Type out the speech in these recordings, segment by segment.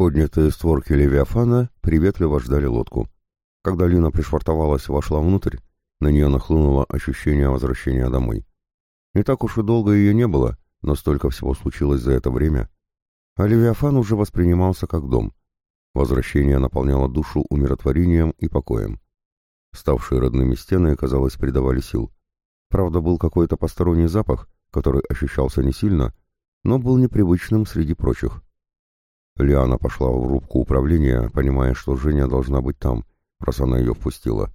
Поднятые створки Левиафана приветливо ждали лодку. Когда Лина пришвартовалась и вошла внутрь, на нее нахлынуло ощущение возвращения домой. Не так уж и долго ее не было, но столько всего случилось за это время. А Левиафан уже воспринимался как дом. Возвращение наполняло душу умиротворением и покоем. Ставшие родными стены, казалось, придавали сил. Правда, был какой-то посторонний запах, который ощущался не сильно, но был непривычным среди прочих. Лиана пошла в рубку управления, понимая, что Женя должна быть там, раз она ее впустила.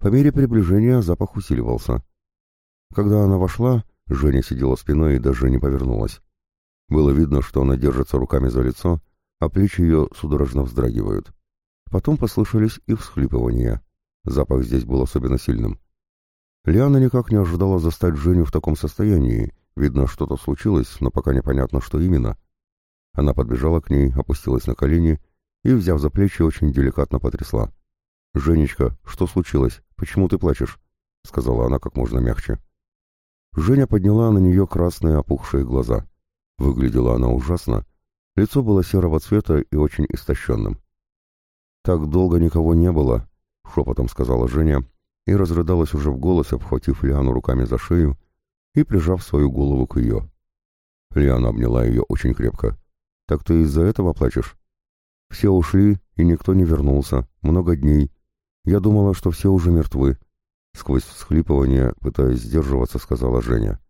По мере приближения запах усиливался. Когда она вошла, Женя сидела спиной и даже не повернулась. Было видно, что она держится руками за лицо, а плечи ее судорожно вздрагивают. Потом послышались и всхлипывания. Запах здесь был особенно сильным. Лиана никак не ожидала застать Женю в таком состоянии. Видно, что-то случилось, но пока непонятно, что именно. Она подбежала к ней, опустилась на колени и, взяв за плечи, очень деликатно потрясла. «Женечка, что случилось? Почему ты плачешь?» — сказала она как можно мягче. Женя подняла на нее красные опухшие глаза. Выглядела она ужасно. Лицо было серого цвета и очень истощенным. «Так долго никого не было», — шепотом сказала Женя, и разрыдалась уже в голос, обхватив Лиану руками за шею и прижав свою голову к ее. Лиана обняла ее очень крепко. Так ты из-за этого плачешь? Все ушли, и никто не вернулся. Много дней. Я думала, что все уже мертвы. Сквозь всхлипывание, пытаясь сдерживаться, сказала Женя.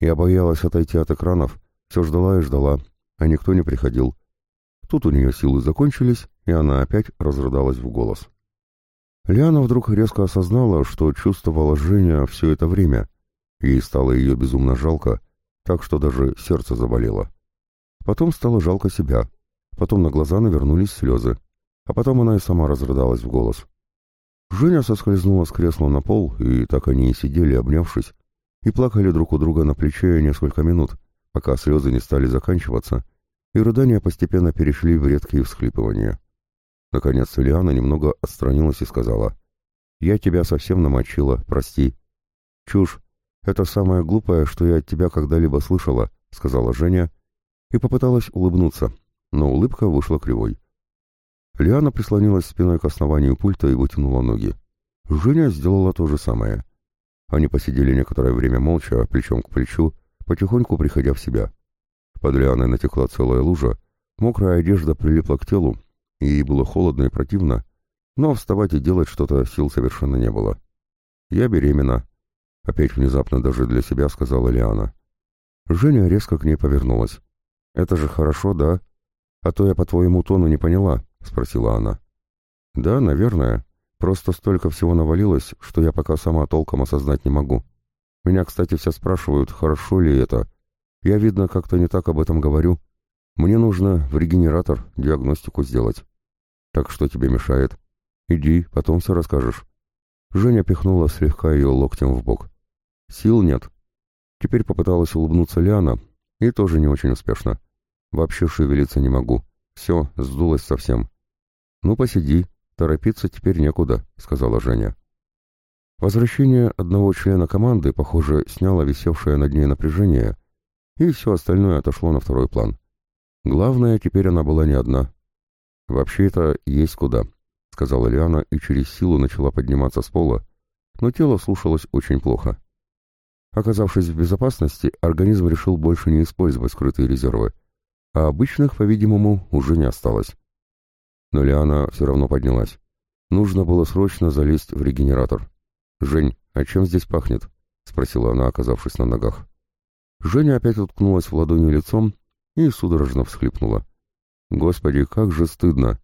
Я боялась отойти от экранов, все ждала и ждала, а никто не приходил. Тут у нее силы закончились, и она опять разрыдалась в голос. Лиана вдруг резко осознала, что чувствовала Женя все это время. Ей стало ее безумно жалко, так что даже сердце заболело. Потом стало жалко себя. Потом на глаза навернулись слезы. А потом она и сама разрыдалась в голос. Женя соскользнула с кресла на пол, и так они и сидели, обнявшись, и плакали друг у друга на плече несколько минут, пока слезы не стали заканчиваться, и рыдания постепенно перешли в редкие всхлипывания. Наконец Лиана немного отстранилась и сказала, «Я тебя совсем намочила, прости». «Чушь. Это самое глупое, что я от тебя когда-либо слышала», — сказала Женя, и попыталась улыбнуться, но улыбка вышла кривой. Лиана прислонилась спиной к основанию пульта и вытянула ноги. Женя сделала то же самое. Они посидели некоторое время молча, плечом к плечу, потихоньку приходя в себя. Под Лианой натекла целая лужа, мокрая одежда прилипла к телу, и ей было холодно и противно, но вставать и делать что-то сил совершенно не было. «Я беременна», — опять внезапно даже для себя сказала Лиана. Женя резко к ней повернулась. «Это же хорошо, да? А то я по твоему тону не поняла», — спросила она. «Да, наверное. Просто столько всего навалилось, что я пока сама толком осознать не могу. Меня, кстати, все спрашивают, хорошо ли это. Я, видно, как-то не так об этом говорю. Мне нужно в регенератор диагностику сделать. Так что тебе мешает? Иди, потом все расскажешь». Женя пихнула слегка ее локтем в бок. «Сил нет». Теперь попыталась улыбнуться Лиана, и тоже не очень успешно. Вообще шевелиться не могу. Все, сдулось совсем. Ну, посиди, торопиться теперь некуда, сказала Женя. Возвращение одного члена команды, похоже, сняло висевшее над ней напряжение, и все остальное отошло на второй план. Главное, теперь она была не одна. «Вообще-то есть куда», — сказала Лиана и через силу начала подниматься с пола, но тело слушалось очень плохо. Оказавшись в безопасности, организм решил больше не использовать скрытые резервы, а обычных, по-видимому, уже не осталось. Но Лиана все равно поднялась. Нужно было срочно залезть в регенератор. «Жень, а чем здесь пахнет?» — спросила она, оказавшись на ногах. Женя опять уткнулась в ладони лицом и судорожно всхлипнула. «Господи, как же стыдно!»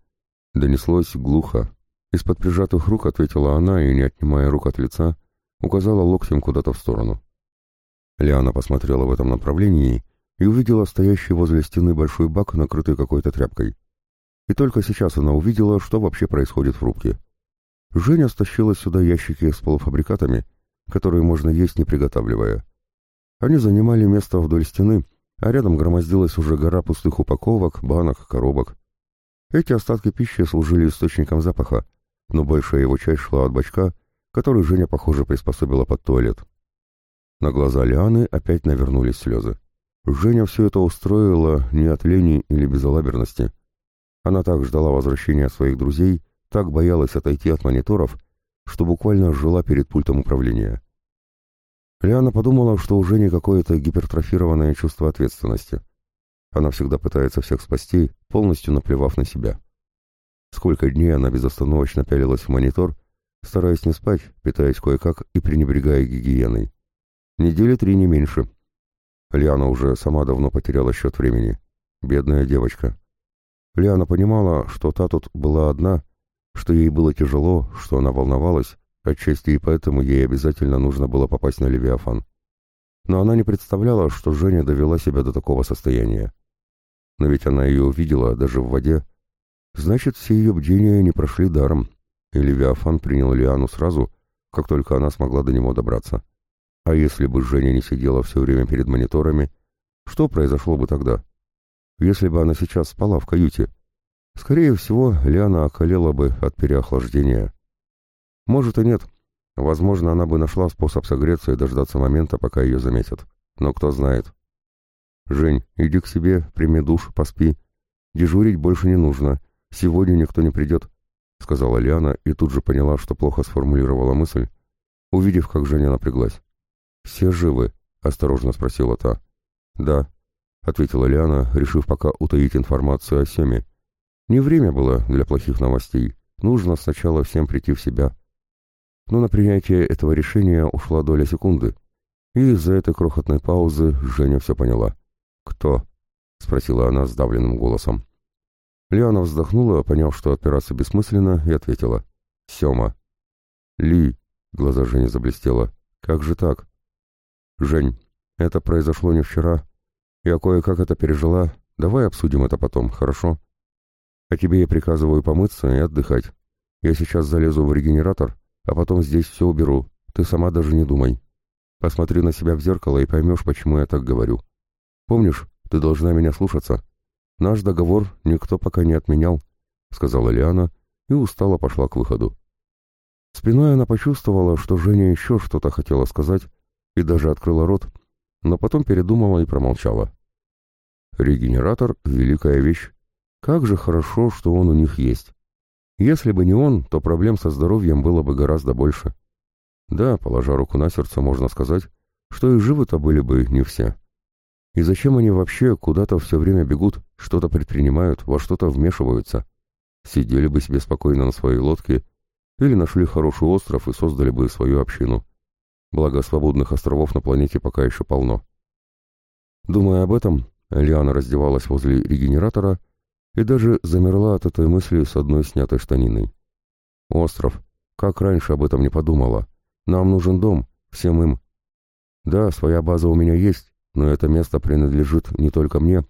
Донеслось глухо. Из-под прижатых рук ответила она и, не отнимая рук от лица, указала локтем куда-то в сторону. Лиана посмотрела в этом направлении и увидела стоящий возле стены большой бак, накрытый какой-то тряпкой. И только сейчас она увидела, что вообще происходит в рубке. Женя стащила сюда ящики с полуфабрикатами, которые можно есть не приготавливая. Они занимали место вдоль стены, а рядом громоздилась уже гора пустых упаковок, банок, коробок. Эти остатки пищи служили источником запаха, но большая его часть шла от бачка, который Женя, похоже, приспособила под туалет. На глаза Лианы опять навернулись слезы. Женя все это устроила не от лени или безалаберности. Она так ждала возвращения своих друзей, так боялась отойти от мониторов, что буквально жила перед пультом управления. Лиана подумала, что уже не какое-то гипертрофированное чувство ответственности. Она всегда пытается всех спасти, полностью наплевав на себя. Сколько дней она безостановочно пялилась в монитор, стараясь не спать, питаясь кое-как и пренебрегая гигиеной. Недели три не меньше. Лиана уже сама давно потеряла счет времени. Бедная девочка. Лиана понимала, что та тут была одна, что ей было тяжело, что она волновалась, отчасти и поэтому ей обязательно нужно было попасть на Левиафан. Но она не представляла, что Женя довела себя до такого состояния. Но ведь она ее увидела даже в воде. Значит, все ее бдения не прошли даром, и Левиафан принял Лиану сразу, как только она смогла до него добраться. А если бы Женя не сидела все время перед мониторами, что произошло бы тогда? Если бы она сейчас спала в каюте, скорее всего, Лиана околела бы от переохлаждения. Может и нет. Возможно, она бы нашла способ согреться и дождаться момента, пока ее заметят. Но кто знает. «Жень, иди к себе, прими душ, поспи. Дежурить больше не нужно. Сегодня никто не придет», — сказала Лиана и тут же поняла, что плохо сформулировала мысль, увидев, как Женя напряглась. «Все живы?» — осторожно спросила та. «Да», — ответила Лиана, решив пока утаить информацию о Семе. «Не время было для плохих новостей. Нужно сначала всем прийти в себя». Но на принятие этого решения ушла доля секунды, и из-за этой крохотной паузы Женя все поняла. «Кто?» — спросила она сдавленным голосом. Лиана вздохнула, поняв, что отпираться бессмысленно, и ответила. «Сема». «Ли», — глаза Жени заблестела, — «как же так?» «Жень, это произошло не вчера. Я кое-как это пережила. Давай обсудим это потом, хорошо? А тебе я приказываю помыться и отдыхать. Я сейчас залезу в регенератор, а потом здесь все уберу. Ты сама даже не думай. Посмотри на себя в зеркало и поймешь, почему я так говорю. Помнишь, ты должна меня слушаться. Наш договор никто пока не отменял», — сказала Лиана и устало пошла к выходу. Спиной она почувствовала, что Женя еще что-то хотела сказать, и даже открыла рот, но потом передумала и промолчала. Регенератор — великая вещь. Как же хорошо, что он у них есть. Если бы не он, то проблем со здоровьем было бы гораздо больше. Да, положа руку на сердце, можно сказать, что и живы-то были бы не все. И зачем они вообще куда-то все время бегут, что-то предпринимают, во что-то вмешиваются? Сидели бы себе спокойно на своей лодке или нашли хороший остров и создали бы свою общину благо свободных островов на планете пока еще полно. Думая об этом, Лиана раздевалась возле регенератора и даже замерла от этой мысли с одной снятой штаниной. «Остров. Как раньше об этом не подумала. Нам нужен дом, всем им. Да, своя база у меня есть, но это место принадлежит не только мне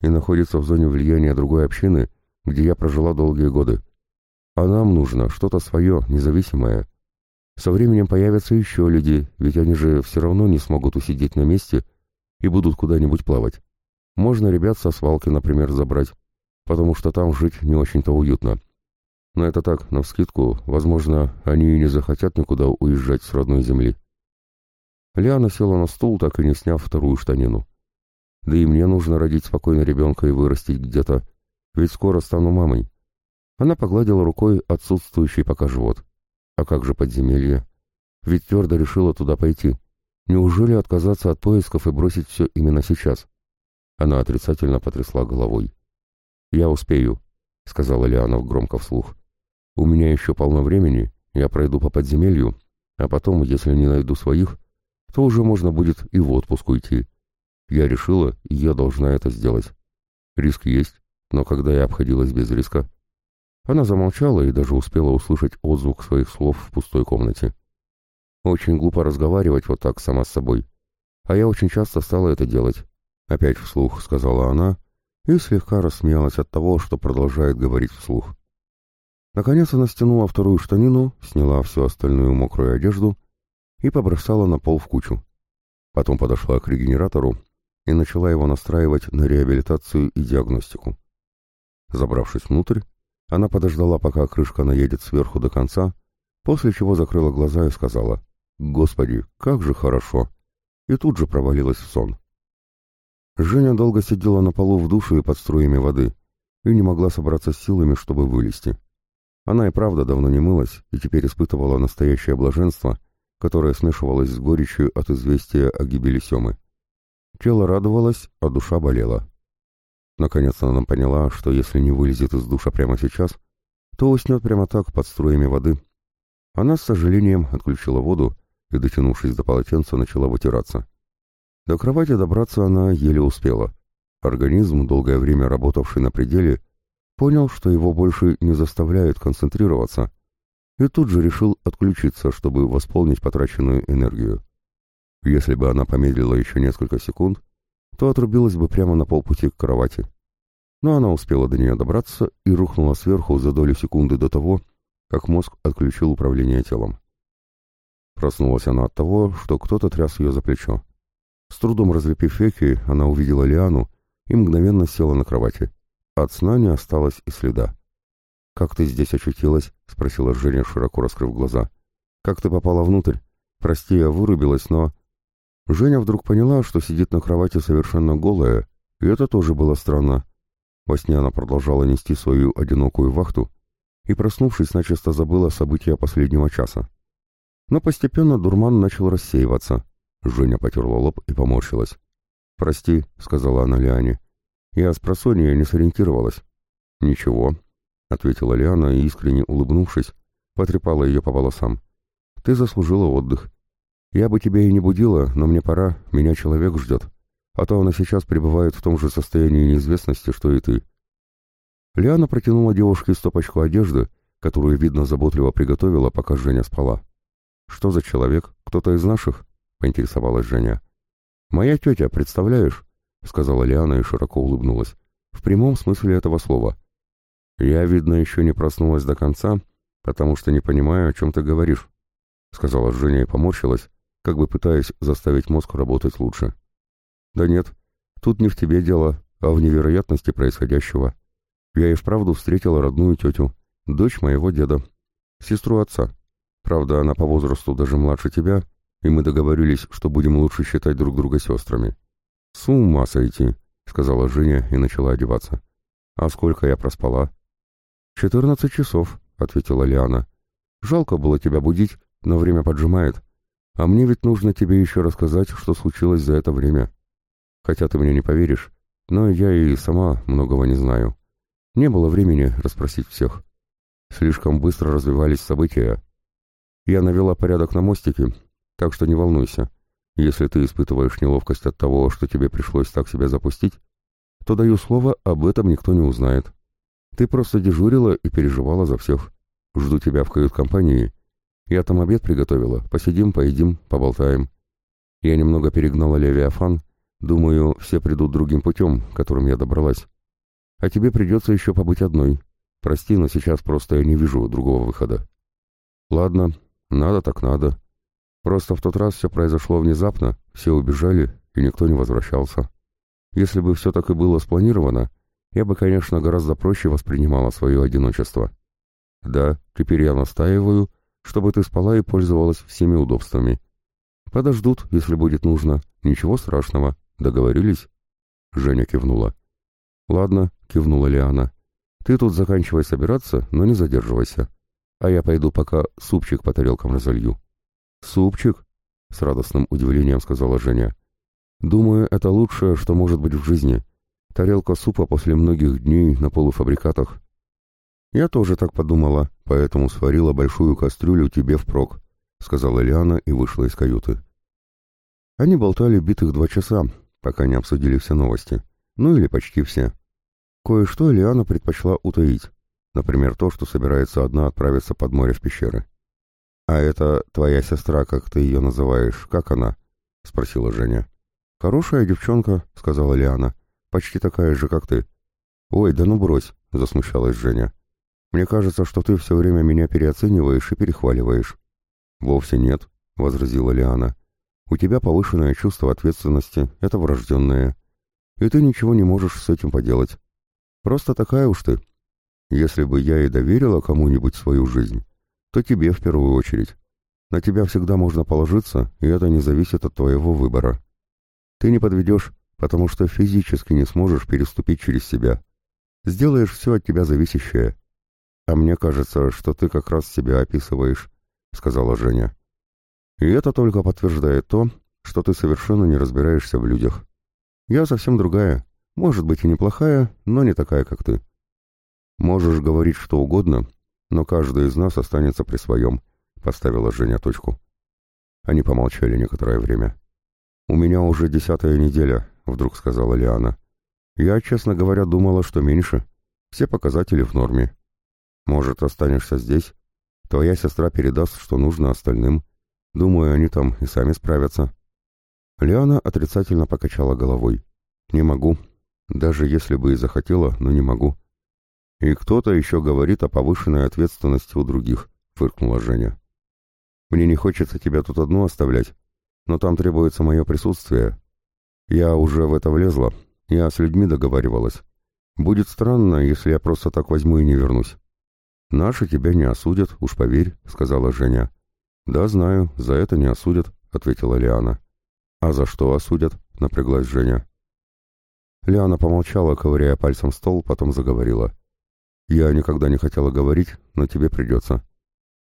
и находится в зоне влияния другой общины, где я прожила долгие годы. А нам нужно что-то свое, независимое, со временем появятся еще люди, ведь они же все равно не смогут усидеть на месте и будут куда-нибудь плавать. Можно ребят со свалки, например, забрать, потому что там жить не очень-то уютно. Но это так, навскидку, возможно, они и не захотят никуда уезжать с родной земли. Лиана села на стул, так и не сняв вторую штанину. Да и мне нужно родить спокойно ребенка и вырастить где-то, ведь скоро стану мамой. Она погладила рукой отсутствующий пока живот. А как же подземелье? Ведь твердо решила туда пойти. Неужели отказаться от поисков и бросить все именно сейчас? Она отрицательно потрясла головой. «Я успею», — сказала Лианов громко вслух. «У меня еще полно времени, я пройду по подземелью, а потом, если не найду своих, то уже можно будет и в отпуск уйти. Я решила, я должна это сделать. Риск есть, но когда я обходилась без риска, она замолчала и даже успела услышать отзвук своих слов в пустой комнате. Очень глупо разговаривать вот так сама с собой. А я очень часто стала это делать. Опять вслух сказала она и слегка рассмеялась от того, что продолжает говорить вслух. Наконец она стянула вторую штанину, сняла всю остальную мокрую одежду и побросала на пол в кучу. Потом подошла к регенератору и начала его настраивать на реабилитацию и диагностику. Забравшись внутрь, она подождала, пока крышка наедет сверху до конца, после чего закрыла глаза и сказала «Господи, как же хорошо!» и тут же провалилась в сон. Женя долго сидела на полу в душе и под струями воды, и не могла собраться с силами, чтобы вылезти. Она и правда давно не мылась и теперь испытывала настоящее блаженство, которое смешивалось с горечью от известия о гибели Семы. Тело радовалось, а душа болела. Наконец она поняла, что если не вылезет из душа прямо сейчас, то уснет прямо так под струями воды. Она с сожалением отключила воду и, дотянувшись до полотенца, начала вытираться. До кровати добраться она еле успела. Организм, долгое время работавший на пределе, понял, что его больше не заставляют концентрироваться, и тут же решил отключиться, чтобы восполнить потраченную энергию. Если бы она помедлила еще несколько секунд, то отрубилась бы прямо на полпути к кровати. Но она успела до нее добраться и рухнула сверху за долю секунды до того, как мозг отключил управление телом. Проснулась она от того, что кто-то тряс ее за плечо. С трудом разлепив веки, она увидела Лиану и мгновенно села на кровати. От сна не осталось и следа. «Как ты здесь очутилась?» — спросила Женя, широко раскрыв глаза. «Как ты попала внутрь? Прости, я вырубилась, но...» Женя вдруг поняла, что сидит на кровати совершенно голая, и это тоже было странно. Во сне она продолжала нести свою одинокую вахту и, проснувшись, начисто забыла события последнего часа. Но постепенно дурман начал рассеиваться. Женя потерла лоб и поморщилась. «Прости», — сказала она Лиане. «Я с просонья не сориентировалась». «Ничего», — ответила Лиана искренне улыбнувшись, потрепала ее по волосам. «Ты заслужила отдых. «Я бы тебя и не будила, но мне пора, меня человек ждет, а то она сейчас пребывает в том же состоянии неизвестности, что и ты». Лиана протянула девушке стопочку одежды, которую, видно, заботливо приготовила, пока Женя спала. «Что за человек? Кто-то из наших?» — поинтересовалась Женя. «Моя тетя, представляешь?» — сказала Лиана и широко улыбнулась. «В прямом смысле этого слова. Я, видно, еще не проснулась до конца, потому что не понимаю, о чем ты говоришь», — сказала Женя и поморщилась, как бы пытаясь заставить мозг работать лучше. «Да нет, тут не в тебе дело, а в невероятности происходящего. Я и вправду встретила родную тетю, дочь моего деда, сестру отца. Правда, она по возрасту даже младше тебя, и мы договорились, что будем лучше считать друг друга сестрами. «С ума сойти», — сказала Женя и начала одеваться. «А сколько я проспала?» «Четырнадцать часов», — ответила Лиана. «Жалко было тебя будить, но время поджимает. А мне ведь нужно тебе еще рассказать, что случилось за это время. Хотя ты мне не поверишь, но я и сама многого не знаю. Не было времени расспросить всех. Слишком быстро развивались события. Я навела порядок на мостике, так что не волнуйся. Если ты испытываешь неловкость от того, что тебе пришлось так себя запустить, то даю слово, об этом никто не узнает. Ты просто дежурила и переживала за всех. Жду тебя в кают-компании я там обед приготовила. Посидим, поедим, поболтаем. Я немного перегнала Левиафан. Думаю, все придут другим путем, которым я добралась. А тебе придется еще побыть одной. Прости, но сейчас просто я не вижу другого выхода. Ладно, надо так надо. Просто в тот раз все произошло внезапно, все убежали, и никто не возвращался. Если бы все так и было спланировано, я бы, конечно, гораздо проще воспринимала свое одиночество. Да, теперь я настаиваю, чтобы ты спала и пользовалась всеми удобствами. Подождут, если будет нужно. Ничего страшного. Договорились?» Женя кивнула. «Ладно», — кивнула Лиана. «Ты тут заканчивай собираться, но не задерживайся. А я пойду пока супчик по тарелкам разолью». «Супчик?» — с радостным удивлением сказала Женя. «Думаю, это лучшее, что может быть в жизни. Тарелка супа после многих дней на полуфабрикатах. «Я тоже так подумала, поэтому сварила большую кастрюлю тебе впрок», — сказала Лиана и вышла из каюты. Они болтали битых два часа, пока не обсудили все новости. Ну или почти все. Кое-что Лиана предпочла утаить. Например, то, что собирается одна отправиться под море в пещеры. «А это твоя сестра, как ты ее называешь, как она?» — спросила Женя. «Хорошая девчонка», — сказала Лиана. «Почти такая же, как ты». «Ой, да ну брось», — засмущалась Женя. Мне кажется, что ты все время меня переоцениваешь и перехваливаешь». «Вовсе нет», — возразила Лиана. «У тебя повышенное чувство ответственности, это врожденное. И ты ничего не можешь с этим поделать. Просто такая уж ты. Если бы я и доверила кому-нибудь свою жизнь, то тебе в первую очередь. На тебя всегда можно положиться, и это не зависит от твоего выбора. Ты не подведешь, потому что физически не сможешь переступить через себя. Сделаешь все от тебя зависящее. А мне кажется, что ты как раз себя описываешь, сказала Женя. И это только подтверждает то, что ты совершенно не разбираешься в людях. Я совсем другая, может быть и неплохая, но не такая, как ты. Можешь говорить что угодно, но каждый из нас останется при своем, поставила Женя точку. Они помолчали некоторое время. «У меня уже десятая неделя», — вдруг сказала Лиана. «Я, честно говоря, думала, что меньше. Все показатели в норме. Может, останешься здесь? Твоя сестра передаст, что нужно остальным. Думаю, они там и сами справятся». Лиана отрицательно покачала головой. «Не могу. Даже если бы и захотела, но не могу». «И кто-то еще говорит о повышенной ответственности у других», — фыркнула Женя. «Мне не хочется тебя тут одну оставлять, но там требуется мое присутствие. Я уже в это влезла, я с людьми договаривалась. Будет странно, если я просто так возьму и не вернусь». «Наши тебя не осудят, уж поверь», — сказала Женя. «Да, знаю, за это не осудят», — ответила Лиана. «А за что осудят?» — напряглась Женя. Лиана помолчала, ковыряя пальцем стол, потом заговорила. «Я никогда не хотела говорить, но тебе придется.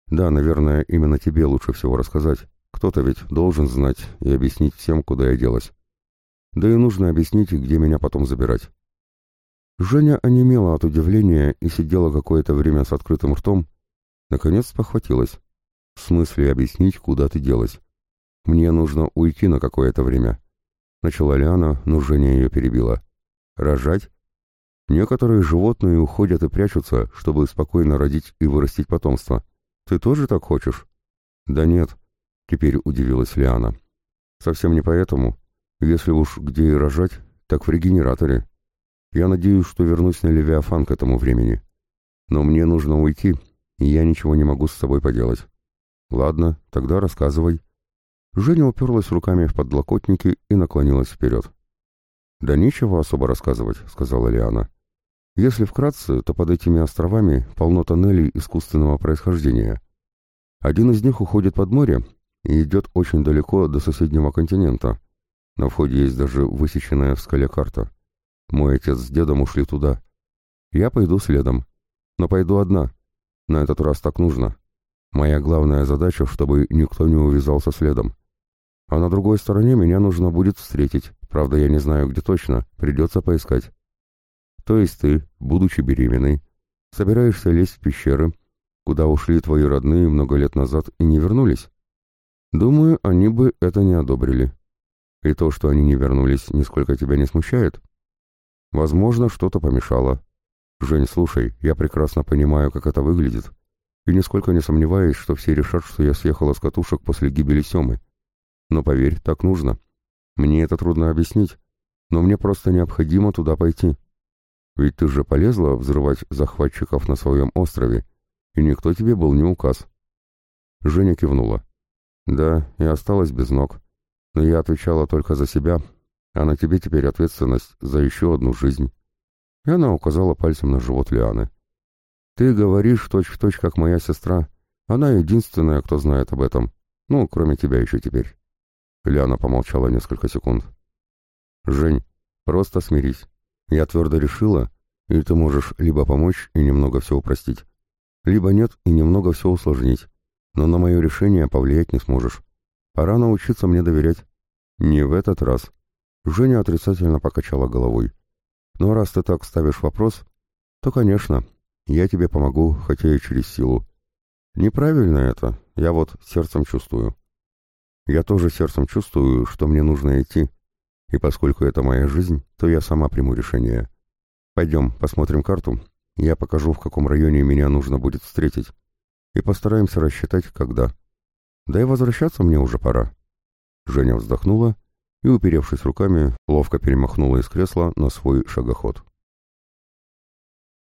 Да, наверное, именно тебе лучше всего рассказать. Кто-то ведь должен знать и объяснить всем, куда я делась. Да и нужно объяснить, где меня потом забирать». Женя онемела от удивления и сидела какое-то время с открытым ртом. Наконец похватилась. В смысле объяснить, куда ты делась? Мне нужно уйти на какое-то время. Начала Лиана, но Женя ее перебила. Рожать? Некоторые животные уходят и прячутся, чтобы спокойно родить и вырастить потомство. Ты тоже так хочешь? Да нет, теперь удивилась Лиана. Совсем не поэтому. Если уж где и рожать, так в регенераторе. Я надеюсь, что вернусь на Левиафан к этому времени. Но мне нужно уйти, и я ничего не могу с собой поделать. Ладно, тогда рассказывай. Женя уперлась руками в подлокотники и наклонилась вперед. «Да нечего особо рассказывать», — сказала Лиана. «Если вкратце, то под этими островами полно тоннелей искусственного происхождения. Один из них уходит под море и идет очень далеко до соседнего континента. На входе есть даже высеченная в скале карта. Мой отец с дедом ушли туда. Я пойду следом. Но пойду одна. На этот раз так нужно. Моя главная задача, чтобы никто не увязался следом. А на другой стороне меня нужно будет встретить, правда я не знаю где точно, придется поискать. То есть ты, будучи беременной, собираешься лезть в пещеры, куда ушли твои родные много лет назад и не вернулись? Думаю, они бы это не одобрили. И то, что они не вернулись, нисколько тебя не смущает? Возможно, что-то помешало. Жень, слушай, я прекрасно понимаю, как это выглядит, и нисколько не сомневаюсь, что все решат, что я съехала с катушек после гибели Семы. Но поверь, так нужно. Мне это трудно объяснить, но мне просто необходимо туда пойти. Ведь ты же полезла взрывать захватчиков на своем острове, и никто тебе был не указ. Женя кивнула. Да, и осталась без ног. Но я отвечала только за себя, а на тебе теперь ответственность за еще одну жизнь. И она указала пальцем на живот Лианы. Ты говоришь точь-в-точь, точь, как моя сестра. Она единственная, кто знает об этом. Ну, кроме тебя еще теперь. Лиана помолчала несколько секунд. «Жень, просто смирись. Я твердо решила, и ты можешь либо помочь и немного все упростить, либо нет и немного все усложнить, но на мое решение повлиять не сможешь. Пора научиться мне доверять». «Не в этот раз». Женя отрицательно покачала головой. «Но раз ты так ставишь вопрос, то, конечно, я тебе помогу, хотя и через силу. Неправильно это, я вот сердцем чувствую». Я тоже сердцем чувствую, что мне нужно идти, и поскольку это моя жизнь, то я сама приму решение. Пойдем, посмотрим карту, я покажу, в каком районе меня нужно будет встретить, и постараемся рассчитать, когда. Да и возвращаться мне уже пора». Женя вздохнула и, уперевшись руками, ловко перемахнула из кресла на свой шагоход.